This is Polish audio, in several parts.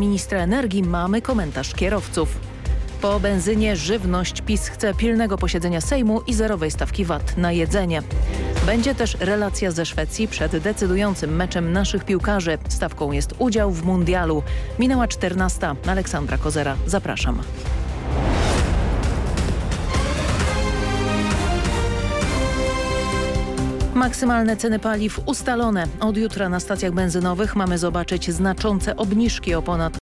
Ministra energii mamy komentarz kierowców. Po benzynie żywność PiS chce pilnego posiedzenia Sejmu i zerowej stawki VAT na jedzenie. Będzie też relacja ze Szwecji przed decydującym meczem naszych piłkarzy. Stawką jest udział w mundialu. Minęła 14. Aleksandra Kozera. Zapraszam. Maksymalne ceny paliw ustalone. Od jutra na stacjach benzynowych mamy zobaczyć znaczące obniżki o ponad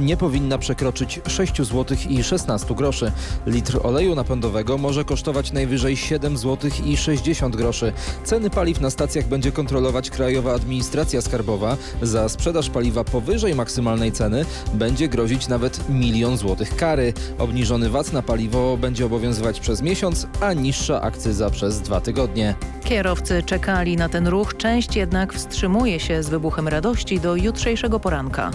nie powinna przekroczyć 6 zł i 16 groszy. Litr oleju napędowego może kosztować najwyżej 7 zł i 60 groszy. Ceny paliw na stacjach będzie kontrolować Krajowa Administracja Skarbowa. Za sprzedaż paliwa powyżej maksymalnej ceny będzie grozić nawet milion złotych kary. Obniżony VAT na paliwo będzie obowiązywać przez miesiąc, a niższa akcyza przez dwa tygodnie. Kierowcy czekali na ten ruch, część jednak wstrzymuje się z wybuchem radości do jutrzejszego poranka.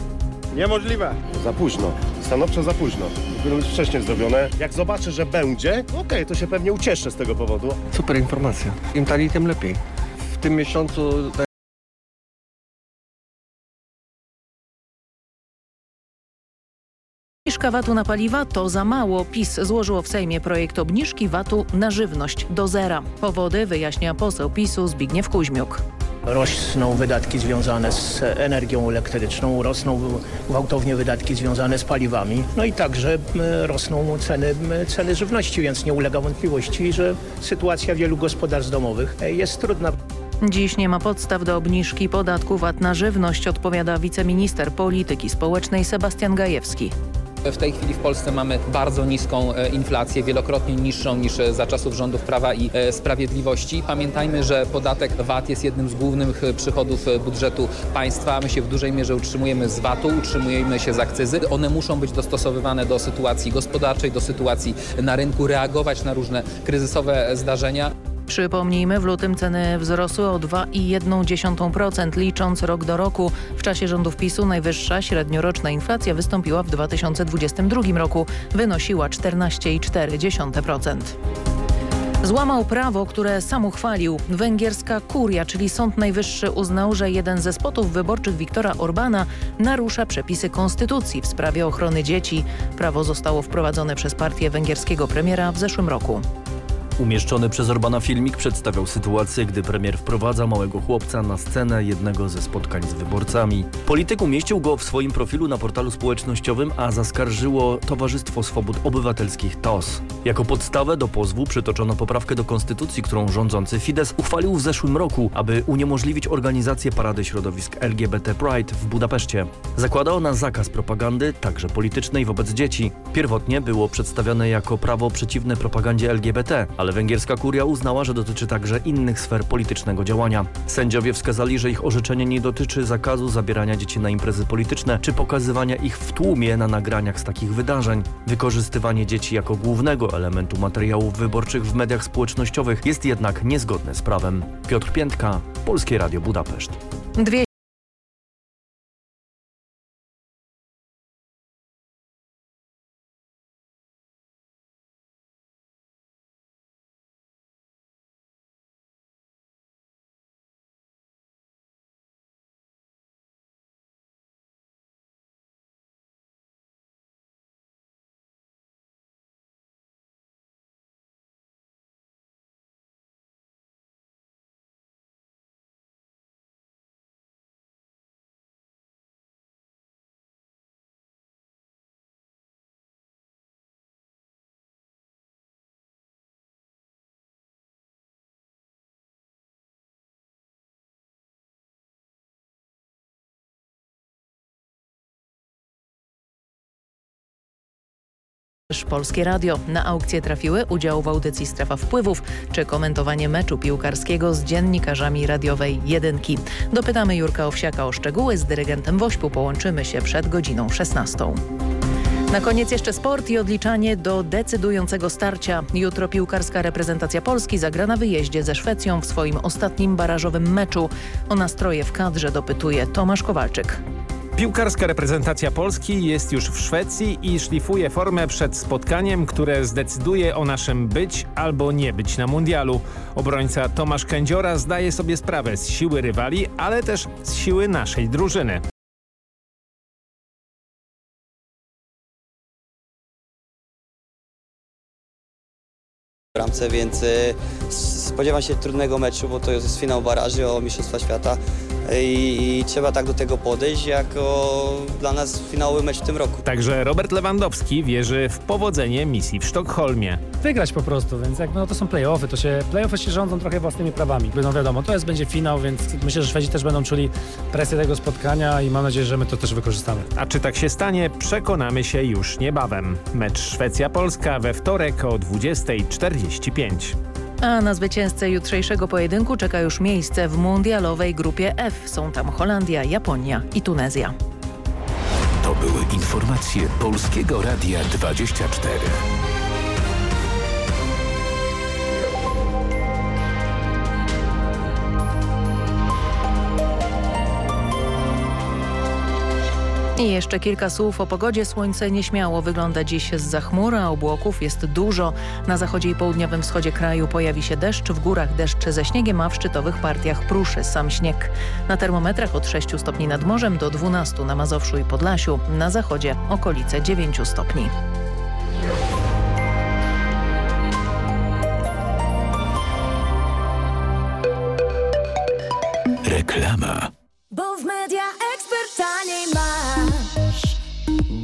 Niemożliwe. Za późno. Stanowczo za późno. Powinno być wcześniej zrobione. Jak zobaczę, że będzie, okej, to się pewnie ucieszę z tego powodu. Super informacja. Im taniej, tym lepiej. W tym miesiącu Obniżka VAT-u na paliwa to za mało. PiS złożyło w Sejmie projekt obniżki VAT-u na żywność do zera. Powody wyjaśnia poseł PiSu Zbigniew Kuźmiuk. Rosną wydatki związane z energią elektryczną, rosną gwałtownie wydatki związane z paliwami, no i także rosną ceny, ceny żywności, więc nie ulega wątpliwości, że sytuacja wielu gospodarstw domowych jest trudna. Dziś nie ma podstaw do obniżki podatku VAT na żywność, odpowiada wiceminister polityki społecznej Sebastian Gajewski. W tej chwili w Polsce mamy bardzo niską e, inflację, wielokrotnie niższą niż e, za czasów rządów Prawa i e, Sprawiedliwości. Pamiętajmy, że podatek VAT jest jednym z głównych przychodów budżetu państwa. My się w dużej mierze utrzymujemy z VAT-u, utrzymujemy się z akcyzy. One muszą być dostosowywane do sytuacji gospodarczej, do sytuacji na rynku, reagować na różne kryzysowe zdarzenia. Przypomnijmy, w lutym ceny wzrosły o 2,1%, licząc rok do roku. W czasie rządów PiSu najwyższa średnioroczna inflacja wystąpiła w 2022 roku. Wynosiła 14,4%. Złamał prawo, które sam uchwalił. Węgierska kuria, czyli Sąd Najwyższy uznał, że jeden ze spotów wyborczych Viktora Orbana narusza przepisy konstytucji w sprawie ochrony dzieci. Prawo zostało wprowadzone przez partię węgierskiego premiera w zeszłym roku. Umieszczony przez Orbana filmik przedstawiał sytuację, gdy premier wprowadza małego chłopca na scenę jednego ze spotkań z wyborcami. Polityk umieścił go w swoim profilu na portalu społecznościowym, a zaskarżyło Towarzystwo Swobód Obywatelskich TOS. Jako podstawę do pozwu przytoczono poprawkę do konstytucji, którą rządzący Fidesz uchwalił w zeszłym roku, aby uniemożliwić organizację parady środowisk LGBT Pride w Budapeszcie. Zakłada ona zakaz propagandy, także politycznej, wobec dzieci. Pierwotnie było przedstawione jako prawo przeciwne propagandzie LGBT, ale węgierska kuria uznała, że dotyczy także innych sfer politycznego działania. Sędziowie wskazali, że ich orzeczenie nie dotyczy zakazu zabierania dzieci na imprezy polityczne czy pokazywania ich w tłumie na nagraniach z takich wydarzeń. Wykorzystywanie dzieci jako głównego elementu materiałów wyborczych w mediach społecznościowych jest jednak niezgodne z prawem. Piotr Piętka, Polskie Radio Budapeszt. Dwie Polskie Radio. Na aukcję trafiły udział w audycji Strefa Wpływów czy komentowanie meczu piłkarskiego z dziennikarzami radiowej Jedynki. Dopytamy Jurka Owsiaka o szczegóły. Z dyrygentem Wośpu połączymy się przed godziną 16. Na koniec jeszcze sport i odliczanie do decydującego starcia. Jutro piłkarska reprezentacja Polski zagra na wyjeździe ze Szwecją w swoim ostatnim barażowym meczu. O nastroje w kadrze dopytuje Tomasz Kowalczyk. Piłkarska reprezentacja Polski jest już w Szwecji i szlifuje formę przed spotkaniem, które zdecyduje o naszym być albo nie być na mundialu. Obrońca Tomasz Kędziora zdaje sobie sprawę z siły rywali, ale też z siły naszej drużyny. bramce, więc y, spodziewam się trudnego meczu, bo to jest finał baraży o Mistrzostwa Świata i, i trzeba tak do tego podejść, jako dla nas finałowy mecz w tym roku. Także Robert Lewandowski wierzy w powodzenie misji w Sztokholmie. Wygrać po prostu, więc jak no to są play-offy, to się play-offy się rządzą trochę własnymi prawami. No wiadomo, to jest będzie finał, więc myślę, że Szwedzi też będą czuli presję tego spotkania i mam nadzieję, że my to też wykorzystamy. A czy tak się stanie, przekonamy się już niebawem. Mecz Szwecja-Polska we wtorek o 20.45. A na zwycięzcę jutrzejszego pojedynku czeka już miejsce w mundialowej grupie F. Są tam Holandia, Japonia i Tunezja. To były informacje Polskiego Radia 24. I jeszcze kilka słów o pogodzie. Słońce nieśmiało wygląda dziś z chmur, a obłoków jest dużo. Na zachodzie i południowym wschodzie kraju pojawi się deszcz, w górach deszcz ze śniegiem, a w szczytowych partiach pruszy sam śnieg. Na termometrach od 6 stopni nad morzem do 12 na Mazowszu i Podlasiu. Na zachodzie okolice 9 stopni. Reklama. Bo w media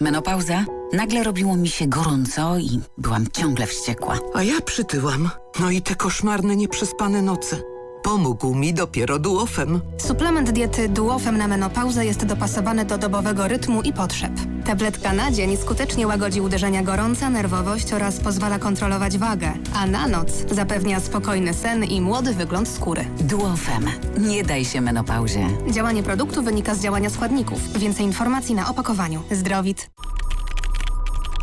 Menopauza? Nagle robiło mi się gorąco i byłam ciągle wściekła. A ja przytyłam. No i te koszmarne, nieprzespane noce. Pomógł mi dopiero duofem. Suplement diety Duofem na menopauzę jest dopasowany do dobowego rytmu i potrzeb. Tabletka na dzień skutecznie łagodzi uderzenia gorąca, nerwowość oraz pozwala kontrolować wagę, a na noc zapewnia spokojny sen i młody wygląd skóry. Duofem. Nie daj się menopauzie. Działanie produktu wynika z działania składników. Więcej informacji na opakowaniu. Zdrowit.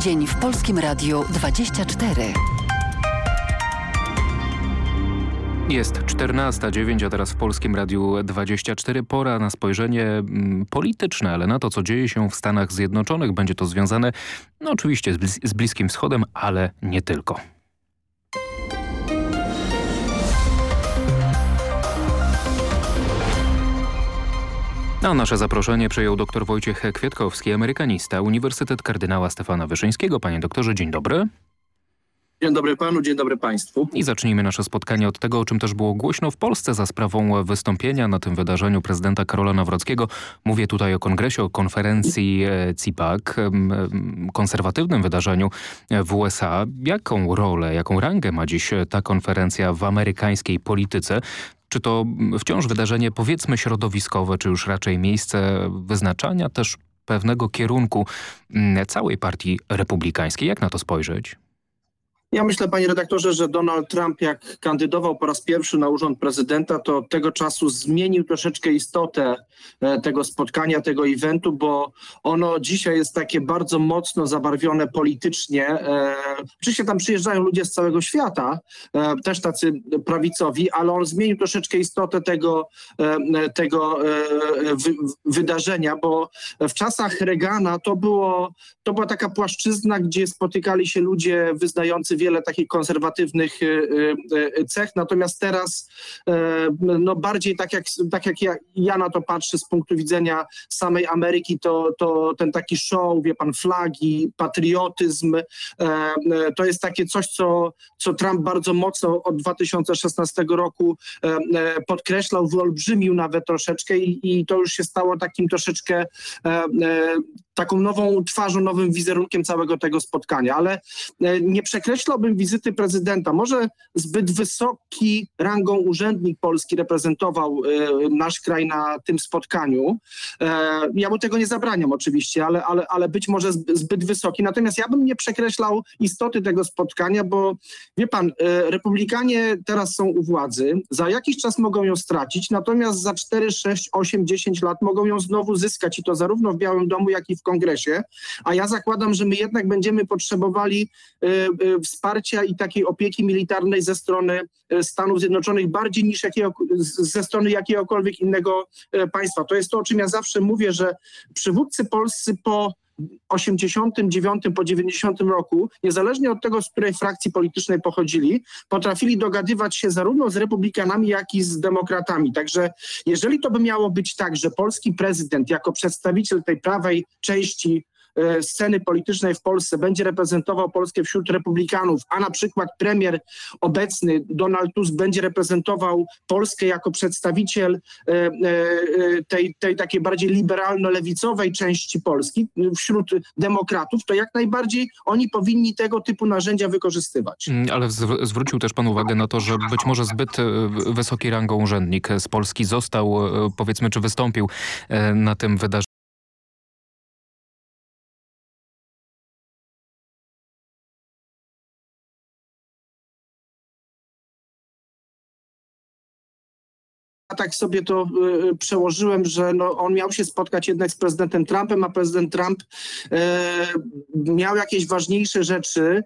Dzień w Polskim Radiu 24. Jest 14.09, a teraz w Polskim Radiu 24. Pora na spojrzenie mm, polityczne, ale na to, co dzieje się w Stanach Zjednoczonych. Będzie to związane no oczywiście z, z Bliskim Wschodem, ale nie tylko. A nasze zaproszenie przejął dr Wojciech Kwiatkowski, amerykanista, Uniwersytet Kardynała Stefana Wyszyńskiego. Panie doktorze, dzień dobry. Dzień dobry panu, dzień dobry państwu. I zacznijmy nasze spotkanie od tego, o czym też było głośno w Polsce za sprawą wystąpienia na tym wydarzeniu prezydenta Karola Nawrockiego. Mówię tutaj o kongresie, o konferencji e, CIPAC, konserwatywnym wydarzeniu w USA. Jaką rolę, jaką rangę ma dziś ta konferencja w amerykańskiej polityce? Czy to wciąż wydarzenie powiedzmy środowiskowe, czy już raczej miejsce wyznaczania też pewnego kierunku całej partii republikańskiej? Jak na to spojrzeć? Ja myślę, panie redaktorze, że Donald Trump jak kandydował po raz pierwszy na urząd prezydenta, to tego czasu zmienił troszeczkę istotę tego spotkania, tego eventu, bo ono dzisiaj jest takie bardzo mocno zabarwione politycznie. E, Oczywiście tam przyjeżdżają ludzie z całego świata, e, też tacy prawicowi, ale on zmienił troszeczkę istotę tego, e, tego e, wy, wydarzenia, bo w czasach Reagana to, było, to była taka płaszczyzna, gdzie spotykali się ludzie wyznający wiele takich konserwatywnych e, e, cech, natomiast teraz e, no bardziej tak jak, tak jak ja, ja na to patrzę z punktu widzenia samej Ameryki, to, to ten taki show, wie pan, flagi, patriotyzm, e, e, to jest takie coś, co, co Trump bardzo mocno od 2016 roku e, e, podkreślał, wyolbrzymił nawet troszeczkę i, i to już się stało takim troszeczkę e, e, taką nową twarzą, nowym wizerunkiem całego tego spotkania, ale nie przekreślałbym wizyty prezydenta. Może zbyt wysoki rangą urzędnik polski reprezentował nasz kraj na tym spotkaniu. E, Ja mu tego nie zabraniam oczywiście, ale, ale, ale być może zb- zbyt wysoki. Natomiast ja bym nie przekreślał istoty tego spotkania, bo wie pan, e, republikanie teraz są u władzy, za jakiś czas mogą ją stracić, natomiast za 4, 6, 8, 10 lat mogą ją znowu zyskać i to zarówno w Białym Domu, jak i w kongresie. A ja zakładam, że my jednak będziemy potrzebowali e, wsparcia i takiej opieki militarnej ze strony Stanów Zjednoczonych bardziej niż jakiego, ze strony jakiegokolwiek innego e, państwa. To jest to, o czym ja zawsze mówię, że przywódcy polscy po 89, po 90 roku, niezależnie od tego, z której frakcji politycznej pochodzili, potrafili dogadywać się zarówno z republikanami, jak i z demokratami. Także jeżeli to by miało być tak, że polski prezydent jako przedstawiciel tej prawej części sceny politycznej w Polsce będzie reprezentował Polskę wśród republikanów, a na przykład premier obecny Donald Tusk będzie reprezentował Polskę jako przedstawiciel e, e, e, tej, tej takiej bardziej liberalno-lewicowej części Polski wśród demokratów, to jak najbardziej oni powinni tego typu narzędzia wykorzystywać. Mm, Ale zw- zwrócił też pan uwagę na to, że być może zbyt e, wysoki rangą urzędnik z Polski został, e, powiedzmy, czy wystąpił e, na tym wydarzeniu. Tak sobie to y, przełożyłem, że no, on miał się spotkać jednak z prezydentem Trumpem, a prezydent Trump e, miał jakieś ważniejsze rzeczy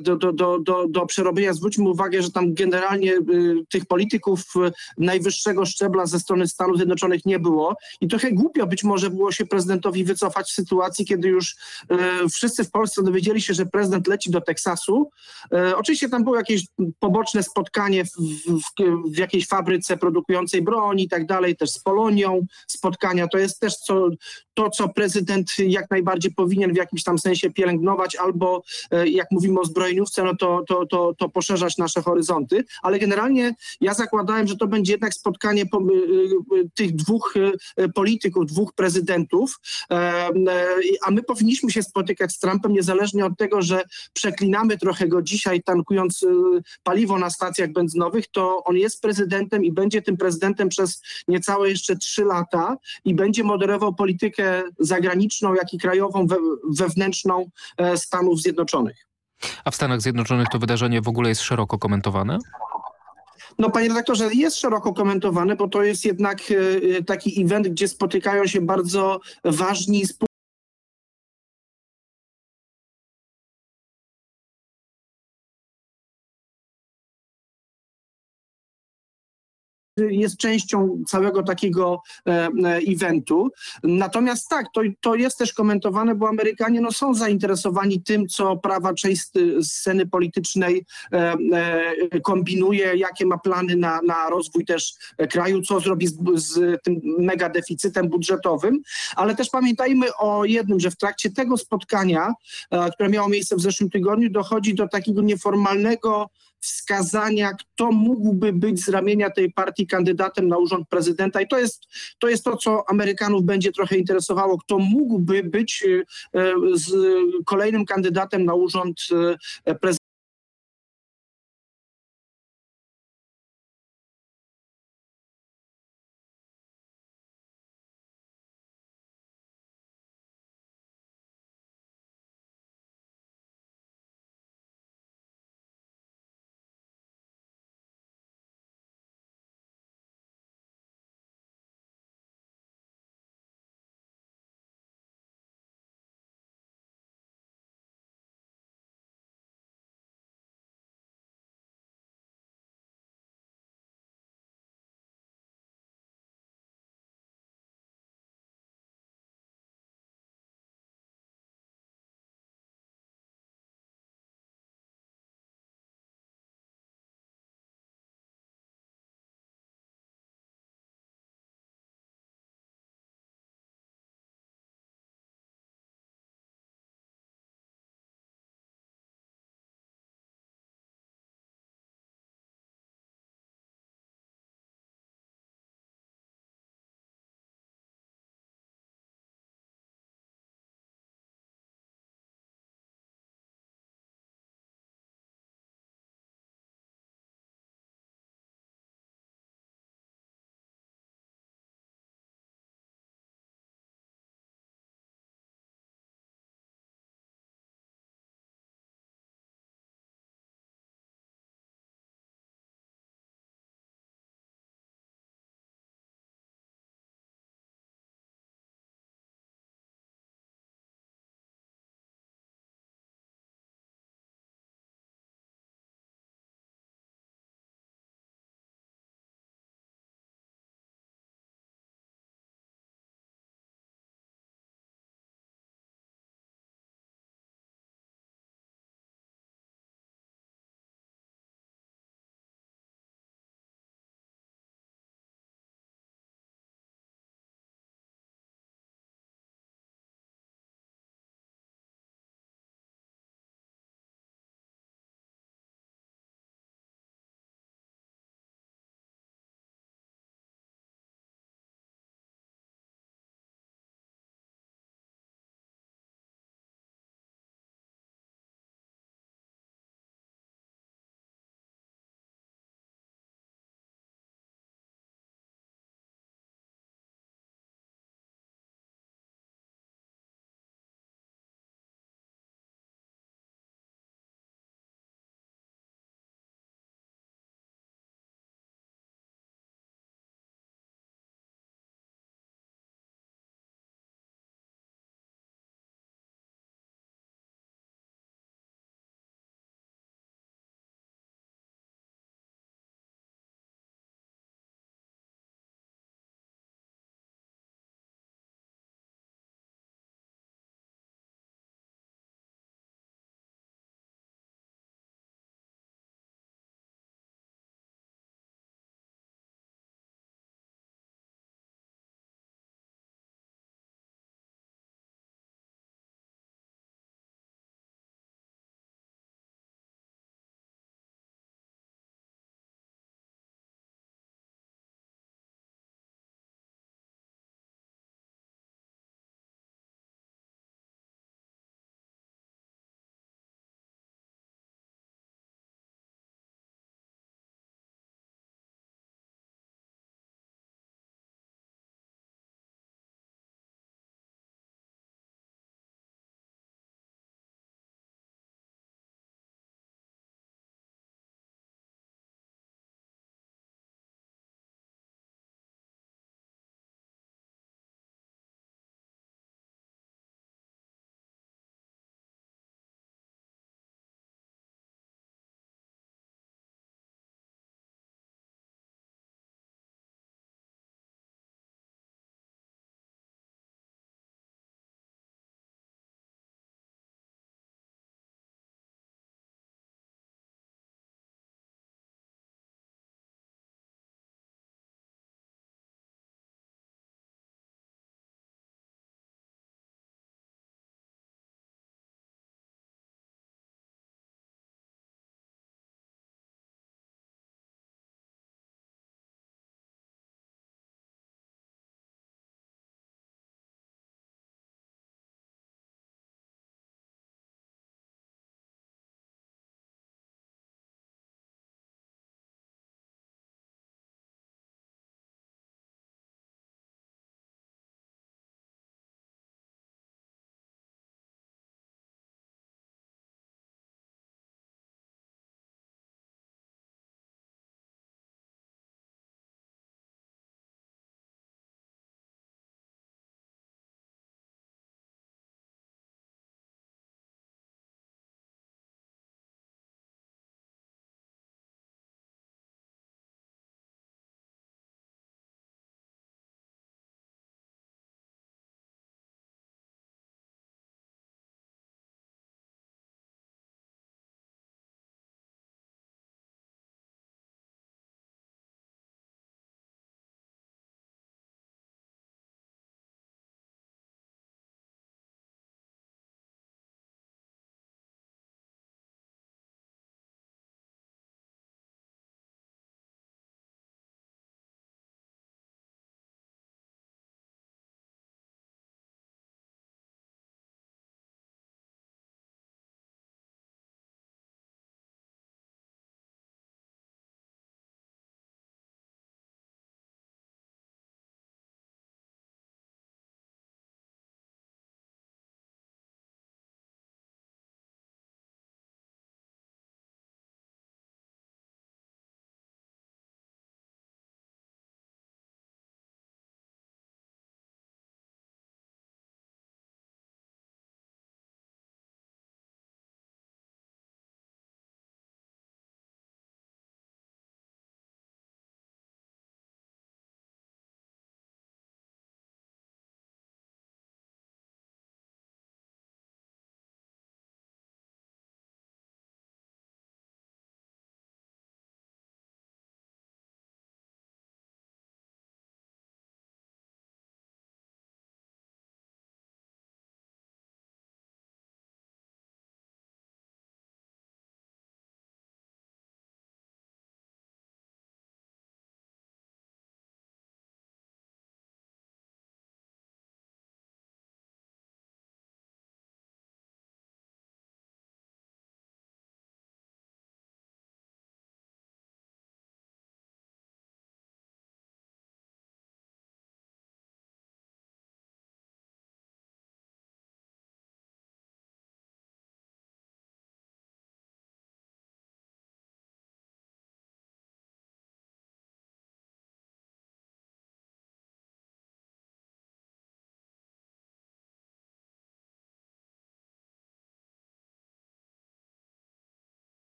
do, do, do, do, do przerobienia. Zwróćmy uwagę, że tam generalnie y, tych polityków y, najwyższego szczebla ze strony Stanów Zjednoczonych nie było i trochę głupio być może było się prezydentowi wycofać w sytuacji, kiedy już wszyscy w Polsce dowiedzieli się, że prezydent leci do Teksasu. Oczywiście tam było jakieś poboczne spotkanie w, w, w jakiejś fabryce produkującej broń i tak dalej, też z Polonią spotkania. To jest też co, to, co prezydent jak najbardziej powinien w jakimś tam sensie pielęgnować, albo e, jak mówimy o zbrojeniówce, no to, to, to, to poszerzać nasze horyzonty. Ale generalnie ja zakładałem, że to będzie jednak spotkanie po, y, y, tych dwóch polityków, dwóch prezydentów, e, e, a my powinniśmy się spotykać z Trumpem niezależnie od tego, że przeklinamy trochę go dzisiaj tankując paliwo na stacjach benzynowych, to on jest prezydentem i będzie tym prezydentem przez niecałe jeszcze trzy lata i będzie moderował politykę zagraniczną, jak i krajową, we, wewnętrzną e, Stanów Zjednoczonych. A w Stanach Zjednoczonych to wydarzenie w ogóle jest szeroko komentowane? No panie redaktorze, jest szeroko komentowane, bo to jest jednak e, taki event, gdzie spotykają się bardzo ważni jest częścią całego takiego e, e, eventu. Natomiast tak, to, to jest też komentowane, bo Amerykanie no, są zainteresowani tym, co prawa część sceny politycznej e, kombinuje, jakie ma plany na, na rozwój też kraju, co zrobi z, z tym mega deficytem budżetowym. Ale też pamiętajmy o jednym, że w trakcie tego spotkania, które miało miejsce w zeszłym tygodniu, dochodzi do takiego nieformalnego wskazania, kto mógłby być z ramienia tej partii kandydatem na urząd prezydenta. I to jest to, jest to co Amerykanów będzie trochę interesowało, kto mógłby być e, e, z kolejnym kandydatem na urząd e, prezydenta.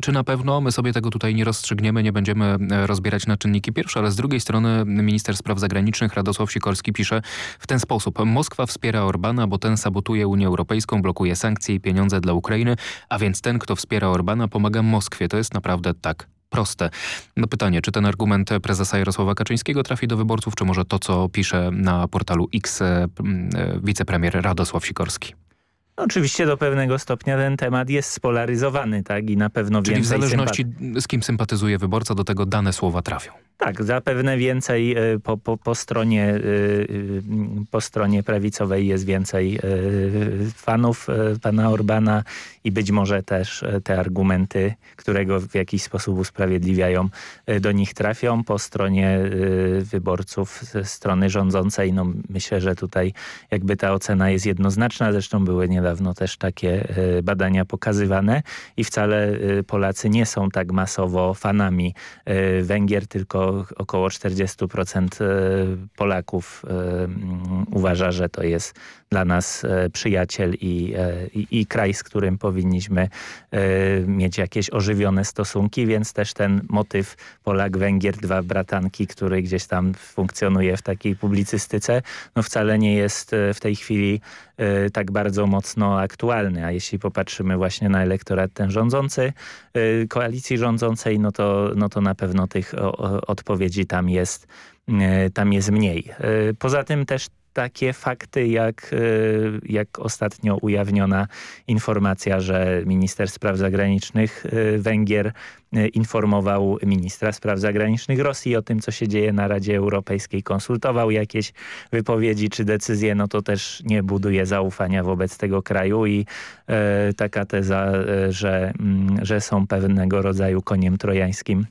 Czy na pewno my sobie tego tutaj nie rozstrzygniemy, nie będziemy e, rozbierać na czynniki pierwsze, ale z drugiej strony minister spraw zagranicznych Radosław Sikorski pisze w ten sposób. Moskwa wspiera Orbana, bo ten sabotuje Unię Europejską, blokuje sankcje i pieniądze dla Ukrainy, a więc ten, kto wspiera Orbana, pomaga Moskwie. To jest naprawdę tak proste. No pytanie, czy ten argument prezesa Jarosława Kaczyńskiego trafi do wyborców, czy może to, co pisze na portalu X e, wicepremier Radosław Sikorski? No, oczywiście do pewnego stopnia ten temat jest spolaryzowany, tak? I na pewno Czyli więcej w zależności z kim sympatyzuje wyborca, do tego dane słowa trafią. Tak, zapewne więcej y, po, po, po, stronie, y, y, po stronie prawicowej jest więcej fanów pana Orbana i być może też te argumenty, które go w jakiś sposób usprawiedliwiają, do nich trafią. Po stronie wyborców ze strony rządzącej, no myślę, że tutaj jakby ta ocena jest jednoznaczna. Zresztą były niedawno też takie badania pokazywane i wcale Polacy nie są tak masowo fanami Węgier, tylko około 40% e, Polaków e, uważa, że to jest dla nas e, przyjaciel i, i, i, kraj, z którym powinniśmy mieć jakieś ożywione stosunki, więc też ten motyw Polak-Węgier, dwa bratanki, który gdzieś tam funkcjonuje w takiej publicystyce, no wcale nie jest w tej chwili tak bardzo mocno aktualny. A jeśli popatrzymy właśnie na elektorat ten rządzący, koalicji rządzącej, no to, no to na pewno tych odpowiedzi tam jest, tam jest mniej. Poza tym też takie fakty jak, jak ostatnio ujawniona informacja, że minister spraw zagranicznych Węgier informował ministra spraw zagranicznych Rosji o tym, co się dzieje na Radzie Europejskiej, konsultował jakieś wypowiedzi czy decyzje, no to też nie buduje zaufania wobec tego kraju i e, taka teza, że, mm, że są pewnego rodzaju koniem trojańskim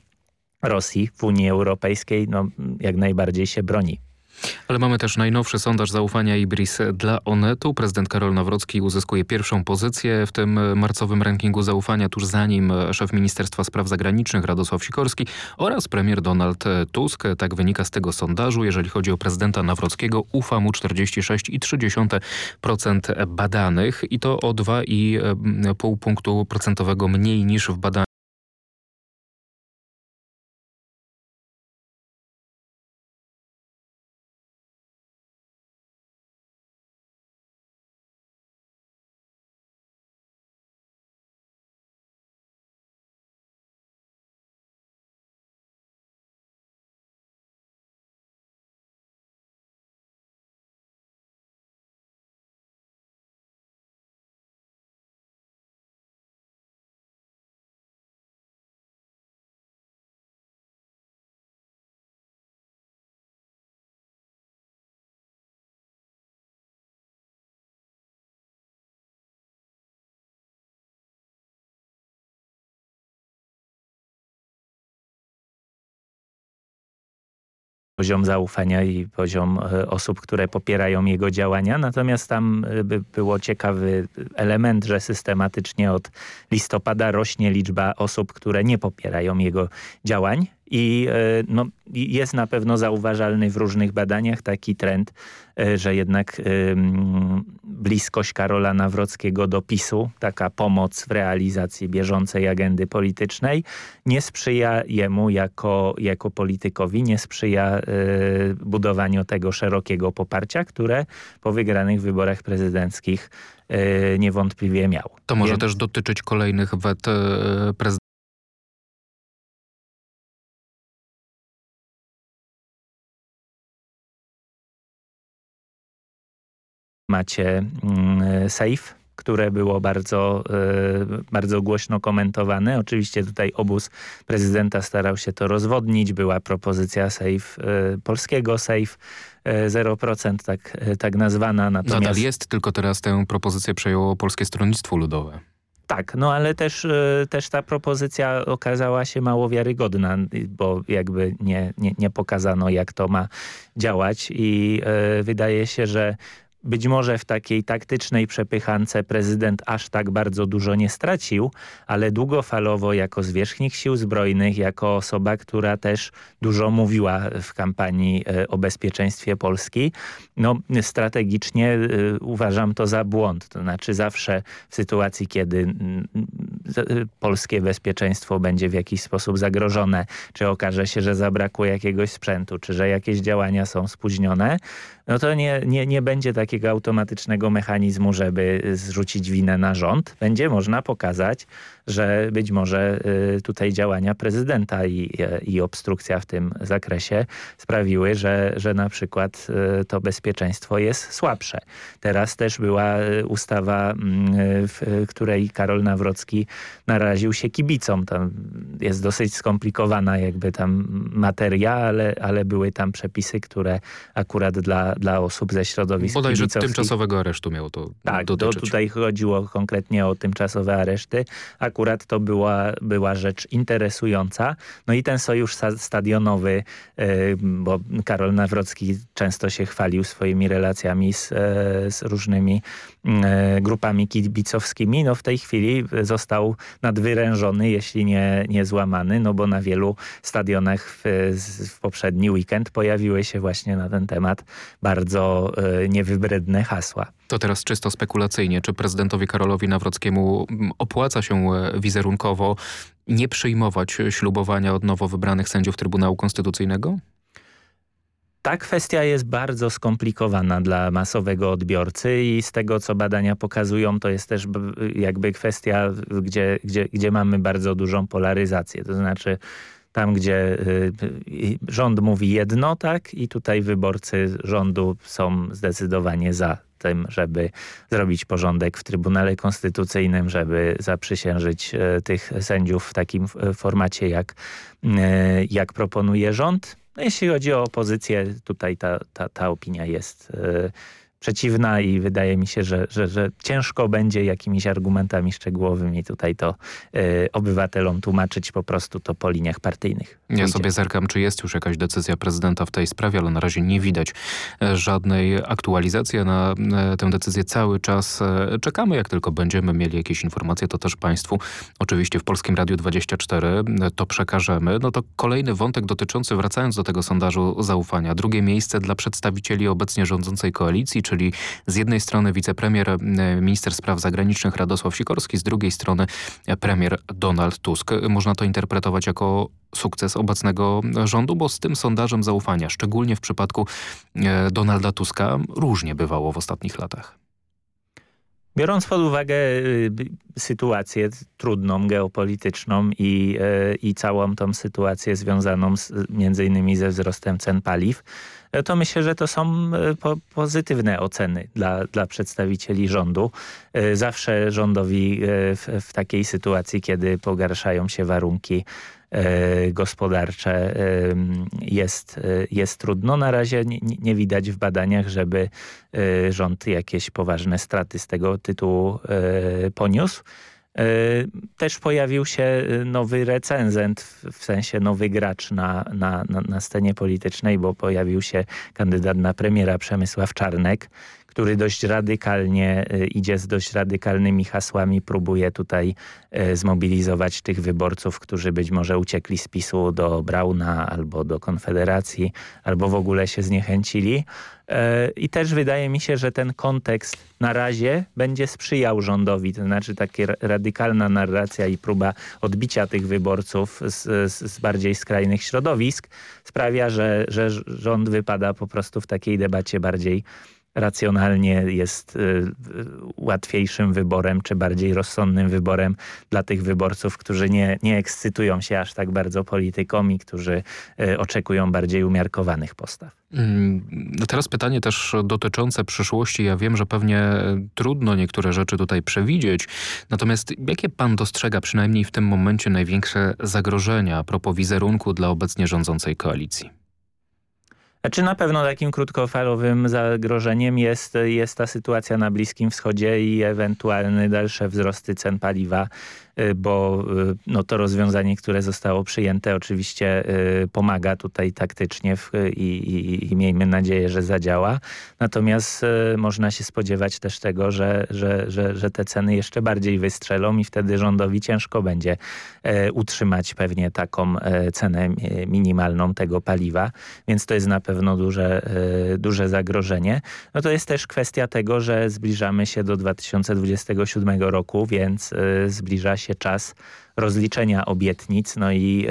Rosji w Unii Europejskiej, no jak najbardziej się broni. Ale mamy też najnowszy sondaż zaufania Ibris dla Onetu. Prezydent Karol Nawrocki uzyskuje pierwszą pozycję w tym marcowym rankingu zaufania tuż za nim szef Ministerstwa Spraw Zagranicznych Radosław Sikorski oraz premier Donald Tusk. Tak wynika z tego sondażu. Jeżeli chodzi o prezydenta Nawrockiego ufa mu 46,3% badanych i to o 2,5 punktu procentowego mniej niż w badaniu poziom zaufania i poziom e, osób, które popierają jego działania. Natomiast tam e, by było ciekawy element, że systematycznie od listopada rośnie liczba osób, które nie popierają jego działań i e, no, jest na pewno zauważalny w różnych badaniach taki trend, e, że jednak bliskość Karola Nawrockiego do PiSu, taka pomoc w realizacji bieżącej agendy politycznej nie sprzyja jemu jako, jako politykowi, nie sprzyja e, budowaniu tego szerokiego poparcia, które po wygranych wyborach prezydenckich niewątpliwie miał. To może Więc... też dotyczyć kolejnych wet prezydentów macie mm, safe, które było bardzo, e, bardzo głośno komentowane. Oczywiście tutaj obóz prezydenta starał się to rozwodnić. Była propozycja safe e, polskiego safe 0%, e, tak, tak nazwana. Natomiast... Nadal jest, tylko teraz tę propozycję przejęło Polskie Stronnictwo Ludowe. Tak, no ale też, też ta propozycja okazała się mało wiarygodna, bo jakby nie, nie, nie pokazano jak to ma działać i wydaje się, że być może w takiej taktycznej przepychance prezydent aż tak bardzo dużo nie stracił, ale długofalowo jako zwierzchnik sił zbrojnych, jako osoba, która też dużo mówiła w kampanii e, o bezpieczeństwie Polski, no strategicznie y, uważam to za błąd. To znaczy zawsze w sytuacji, kiedy mm, polskie bezpieczeństwo będzie w jakiś sposób zagrożone, czy okaże się, że zabrakło jakiegoś sprzętu, czy że jakieś działania są spóźnione, no to nie, nie, nie będzie takiego automatycznego mechanizmu, żeby zrzucić winę na rząd. Będzie można pokazać, że być może y, tutaj działania prezydenta i, i obstrukcja w tym zakresie sprawiły, że, że na przykład y, to bezpieczeństwo jest słabsze. Teraz też była y, ustawa, mm, w której Karol Nawrocki naraził się kibicom. Tam jest dosyć skomplikowana jakby tam materia, ale, ale były tam przepisy, które akurat dla, dla osób ze środowisk Bodajże tymczasowego aresztu miało to tak, dotyczyć. Tak, tutaj chodziło konkretnie o tymczasowe areszty. Akurat to była, była rzecz interesująca. No i ten sojusz stadionowy, y, bo Karol Nawrocki często się chwalił swoimi relacjami z, e, z różnymi e, grupami kibicowskimi, no w tej chwili został nadwyrężony, jeśli nie, nie złamany, no bo na wielu stadionach w, w poprzedni weekend pojawiły się właśnie na ten temat bardzo e, niewybredne hasła. To teraz czysto spekulacyjnie. Czy prezydentowi Karolowi Nawrockiemu opłaca się e, wizerunkowo nie przyjmować ślubowania od nowo wybranych sędziów Trybunału Konstytucyjnego? Ta kwestia jest bardzo skomplikowana dla masowego odbiorcy i z tego, co badania pokazują, to jest też jakby kwestia, gdzie, gdzie, gdzie mamy bardzo dużą polaryzację. To znaczy tam, gdzie y, rząd mówi jedno, tak, i tutaj wyborcy rządu są zdecydowanie za tym, żeby zrobić porządek w Trybunale Konstytucyjnym, żeby zaprzysiężyć tych sędziów w takim formacie, jak, jak proponuje rząd. No, jeśli chodzi o opozycję, tutaj ta, ta, ta opinia jest e, przeciwna i wydaje mi się, że, że, że ciężko będzie jakimiś argumentami szczegółowymi tutaj to y, obywatelom tłumaczyć po prostu to po liniach partyjnych. Ja sobie zerkam, czy jest już jakaś decyzja prezydenta w tej sprawie, ale na razie nie widać e, żadnej aktualizacji. Na e, tę decyzję cały czas czekamy. Jak tylko będziemy mieli jakieś informacje, to też Państwu oczywiście w Polskim Radiu 24 to przekażemy. No to kolejny wątek dotyczący, wracając do tego sondażu zaufania, drugie miejsce dla przedstawicieli obecnie rządzącej koalicji, czyli z jednej strony wicepremier, e, minister spraw zagranicznych Radosław Sikorski, z drugiej strony premier Donald Tusk. Można to interpretować jako sukces obecnego rządu, bo z tym sondażem zaufania, szczególnie w przypadku e, Donalda Tuska, różnie bywało w ostatnich latach. Biorąc pod uwagę y, sytuację trudną, geopolityczną i, y, i całą tą sytuację związaną z, między innymi ze wzrostem cen paliw, E, to myślę, że to są po, pozytywne oceny dla, dla przedstawicieli rządu. Zawsze rządowi w, w takiej sytuacji, kiedy pogarszają się warunki gospodarcze jest, jest trudno. Na razie nie, nie, widać w badaniach, żeby rząd jakieś poważne straty z tego tytułu poniósł. E, też pojawił się e, nowy recenzent, w sensie nowy gracz na, na, na scenie politycznej, bo pojawił się kandydat na premiera Przemysław Czarnek, który dość radykalnie e, idzie z dość radykalnymi hasłami, próbuje tutaj zmobilizować tych wyborców, którzy być może uciekli z PiSu do Brauna albo do Konfederacji, albo w ogóle się zniechęcili. I też wydaje mi się, że ten kontekst na razie będzie sprzyjał rządowi. To znaczy taka radykalna narracja i próba odbicia tych wyborców z, z bardziej skrajnych środowisk sprawia, że, że rząd wypada po prostu w takiej debacie bardziej racjonalnie jest y, łatwiejszym wyborem, czy bardziej rozsądnym wyborem dla tych wyborców, którzy nie, nie ekscytują się aż tak bardzo polityką i którzy y, oczekują bardziej umiarkowanych postaw. Mm, no teraz pytanie też dotyczące przyszłości. Ja wiem, że pewnie trudno niektóre rzeczy tutaj przewidzieć. Natomiast jakie pan dostrzega przynajmniej w tym momencie największe zagrożenia a propos wizerunku dla obecnie rządzącej koalicji? Znaczy na pewno takim krótkofalowym zagrożeniem jest, jest ta sytuacja na Bliskim Wschodzie i ewentualne dalsze wzrosty cen paliwa bo y, no, to rozwiązanie, które zostało przyjęte oczywiście y, pomaga tutaj taktycznie w, i, i, i, miejmy nadzieję, że zadziała. Natomiast można się spodziewać też tego, że, że, że, że te ceny jeszcze bardziej wystrzelą i wtedy rządowi ciężko będzie utrzymać pewnie taką cenę minimalną tego paliwa, więc to jest na pewno duże, duże zagrożenie. No to jest też kwestia tego, że zbliżamy się do 2027 roku, więc zbliża się czas rozliczenia obietnic, no i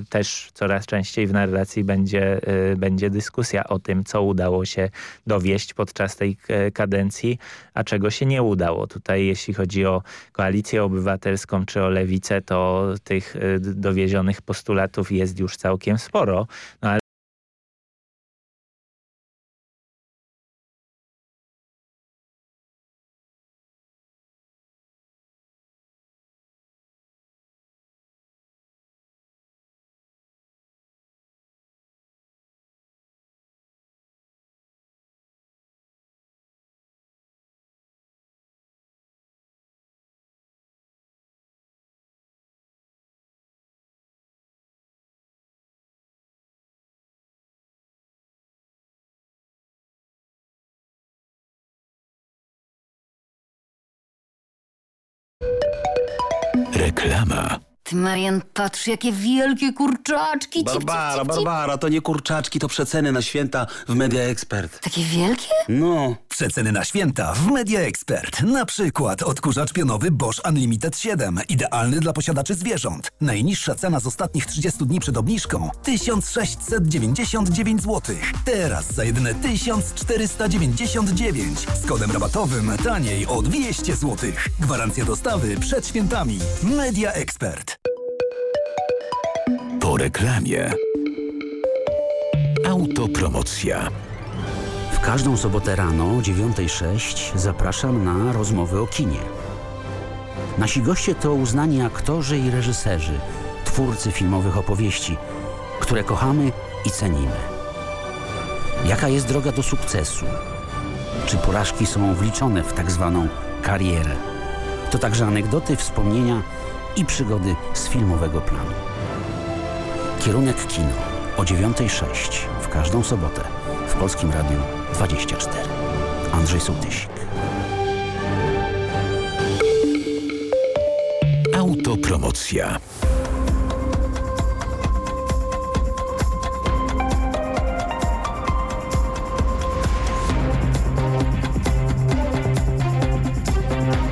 y, też coraz częściej w narracji będzie, y, będzie dyskusja o tym, co udało się dowieść podczas tej kadencji, a czego się nie udało. Tutaj jeśli chodzi o koalicję obywatelską czy o lewicę, to tych y, dowiezionych postulatów jest już całkiem sporo, no Reklama. Ty, Marian, patrz, jakie wielkie kurczaczki. Barbara, cip, cip, cip. Barbara, to nie kurczaczki, to przeceny na święta w Media Expert. Takie wielkie? No. Przeceny na święta w Media Expert. Na przykład odkurzacz pionowy Bosch Unlimited 7. Idealny dla posiadaczy zwierząt. Najniższa cena z ostatnich 30 dni przed obniżką 1699 zł. Teraz za jedyne 1499. Z kodem rabatowym taniej o 200 zł. Gwarancja dostawy przed świętami. Media Expert. Po reklamie. Autopromocja. Każdą sobotę rano o 9.06 zapraszam na rozmowy o kinie. Nasi goście to uznani aktorzy i reżyserzy, twórcy filmowych opowieści, które kochamy i cenimy. Jaka jest droga do sukcesu? Czy porażki są wliczone w tak zwaną karierę? To także anegdoty, wspomnienia i przygody z filmowego planu. Kierunek kino o 9.06 w każdą sobotę w Polskim Radiu 24. Andrzej Sołtysik. Autopromocja.